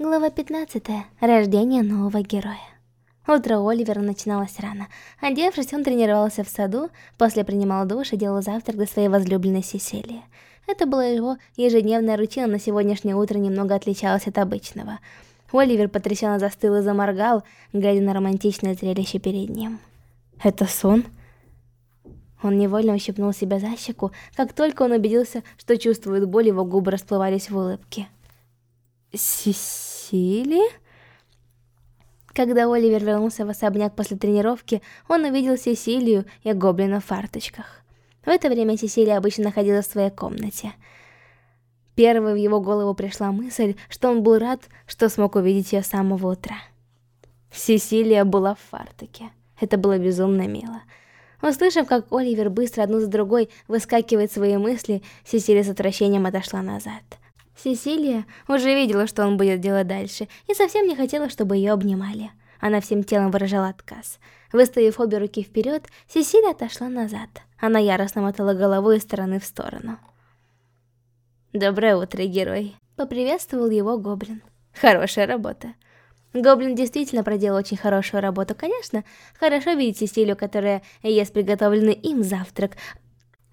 Глава 15. Рождение нового героя. Утро Оливера начиналось рано. Одевшись, он тренировался в саду, после принимал душ и делал завтрак для своей возлюбленной Сесилии. Это была его ежедневная рутина, но сегодняшнее утро немного отличалось от обычного. Оливер потрясенно застыл и заморгал, глядя на романтичное зрелище перед ним. «Это сон?» Он невольно ущипнул себя за щеку, как только он убедился, что чувствует боль, его губы расплывались в улыбке. Сесили? Когда Оливер вернулся в особняк после тренировки, он увидел Сесилию и гоблина в фарточках. В это время Сесилия обычно находилась в своей комнате. Первой в его голову пришла мысль, что он был рад, что смог увидеть ее с самого утра. Сесилия была в фартуке. Это было безумно мило. Услышав, как Оливер быстро одну за другой выскакивает свои мысли, Сесилия с отвращением отошла назад. Сесилия уже видела, что он будет делать дальше, и совсем не хотела, чтобы ее обнимали. Она всем телом выражала отказ. Выставив обе руки вперед, Сесилия отошла назад. Она яростно мотала головой из стороны в сторону. «Доброе утро, герой!» — поприветствовал его Гоблин. «Хорошая работа!» Гоблин действительно проделал очень хорошую работу. Конечно, хорошо видеть Сесилию, которая ест приготовленный им завтрак,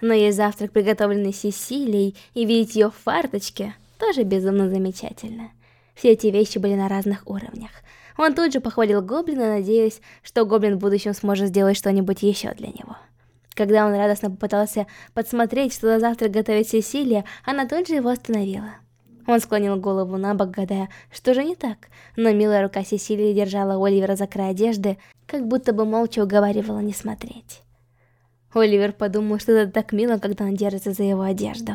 но есть завтрак, приготовленный Сесилией, и видеть ее в фарточке тоже безумно замечательно. Все эти вещи были на разных уровнях. Он тут же похвалил Гоблина, надеясь, что Гоблин в будущем сможет сделать что-нибудь еще для него. Когда он радостно попытался подсмотреть, что на завтрак готовит Сесилия, она тут же его остановила. Он склонил голову на бок, гадая, что же не так, но милая рука Сесилии держала Оливера за край одежды, как будто бы молча уговаривала не смотреть. Оливер подумал, что это так мило, когда он держится за его одежду.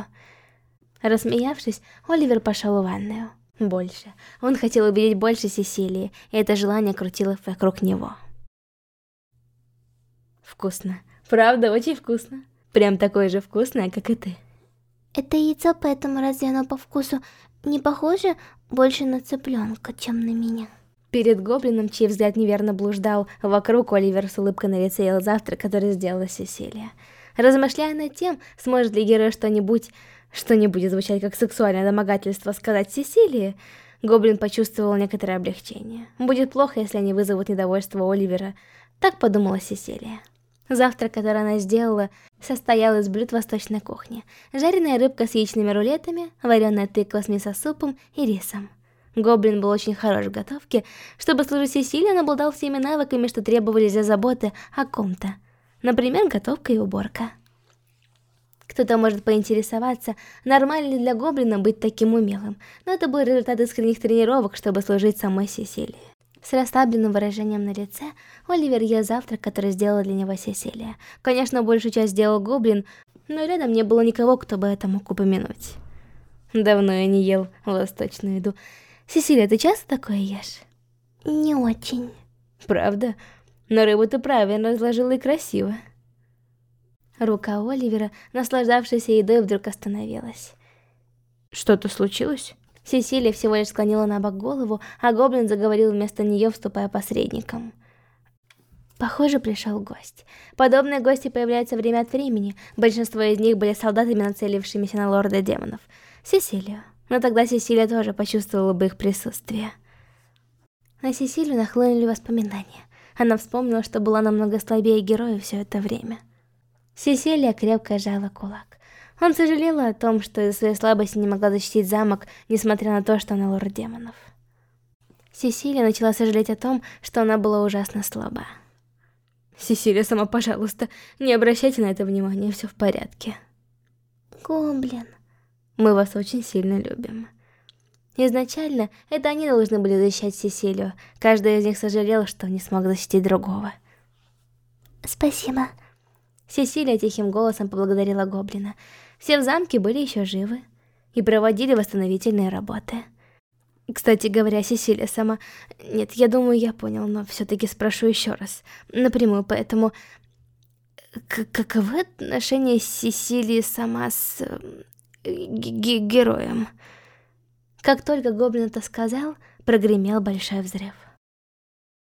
Рассмеявшись, Оливер пошел в ванную. Больше. Он хотел увидеть больше Сесилии, и это желание крутилось вокруг него. Вкусно. Правда, очень вкусно. Прям такое же вкусное, как и ты. Это яйцо, поэтому разве оно по вкусу не похоже больше на цыпленка, чем на меня? Перед гоблином, чей взгляд неверно блуждал, вокруг Оливер с улыбкой на лице ел завтрак, который сделала Сесилия. Размышляя над тем, сможет ли герой что-нибудь что не будет звучать как сексуальное домогательство сказать Сесилии, Гоблин почувствовал некоторое облегчение. Будет плохо, если они вызовут недовольство Оливера. Так подумала Сесилия. Завтрак, который она сделала, состоял из блюд восточной кухни. Жареная рыбка с яичными рулетами, вареная тыква с мясосупом и рисом. Гоблин был очень хорош в готовке. Чтобы служить Сесилии, он обладал всеми навыками, что требовались для заботы о ком-то. Например, готовка и уборка. Кто-то может поинтересоваться, нормально ли для гоблина быть таким умелым, но это был результат искренних тренировок, чтобы служить самой Сесилии. С расслабленным выражением на лице, Оливер ел завтрак, который сделала для него Сесилия. Конечно, большую часть сделал гоблин, но рядом не было никого, кто бы это мог упомянуть. Давно я не ел восточную еду. Сесилия, ты часто такое ешь? Не очень. Правда? Но рыбу ты правильно разложила и красиво. Рука Оливера, наслаждавшаяся едой, вдруг остановилась. Что-то случилось? Сесилия всего лишь склонила на бок голову, а Гоблин заговорил вместо нее, вступая посредником. Похоже, пришел гость. Подобные гости появляются время от времени. Большинство из них были солдатами, нацелившимися на лорда демонов. Сесилию. Но тогда Сесилия тоже почувствовала бы их присутствие. На Сесилию нахлынули воспоминания. Она вспомнила, что была намного слабее героя все это время. Сесилия крепко сжала кулак. Он сожалел о том, что из-за своей слабости не могла защитить замок, несмотря на то, что она лорд демонов. Сесилия начала сожалеть о том, что она была ужасно слаба. Сесилия, сама, пожалуйста, не обращайте на это внимания, все в порядке. Гоблин. Мы вас очень сильно любим. Изначально, это они должны были защищать Сесилию. Каждый из них сожалел, что не смог защитить другого. Спасибо. Сесилия тихим голосом поблагодарила Гоблина. Все в замке были еще живы и проводили восстановительные работы. Кстати говоря, Сесилия сама... Нет, я думаю, я понял, но все-таки спрошу еще раз. Напрямую, поэтому... К каковы отношения Сесилии сама с... героем? Как только Гоблин это сказал, прогремел большой взрыв.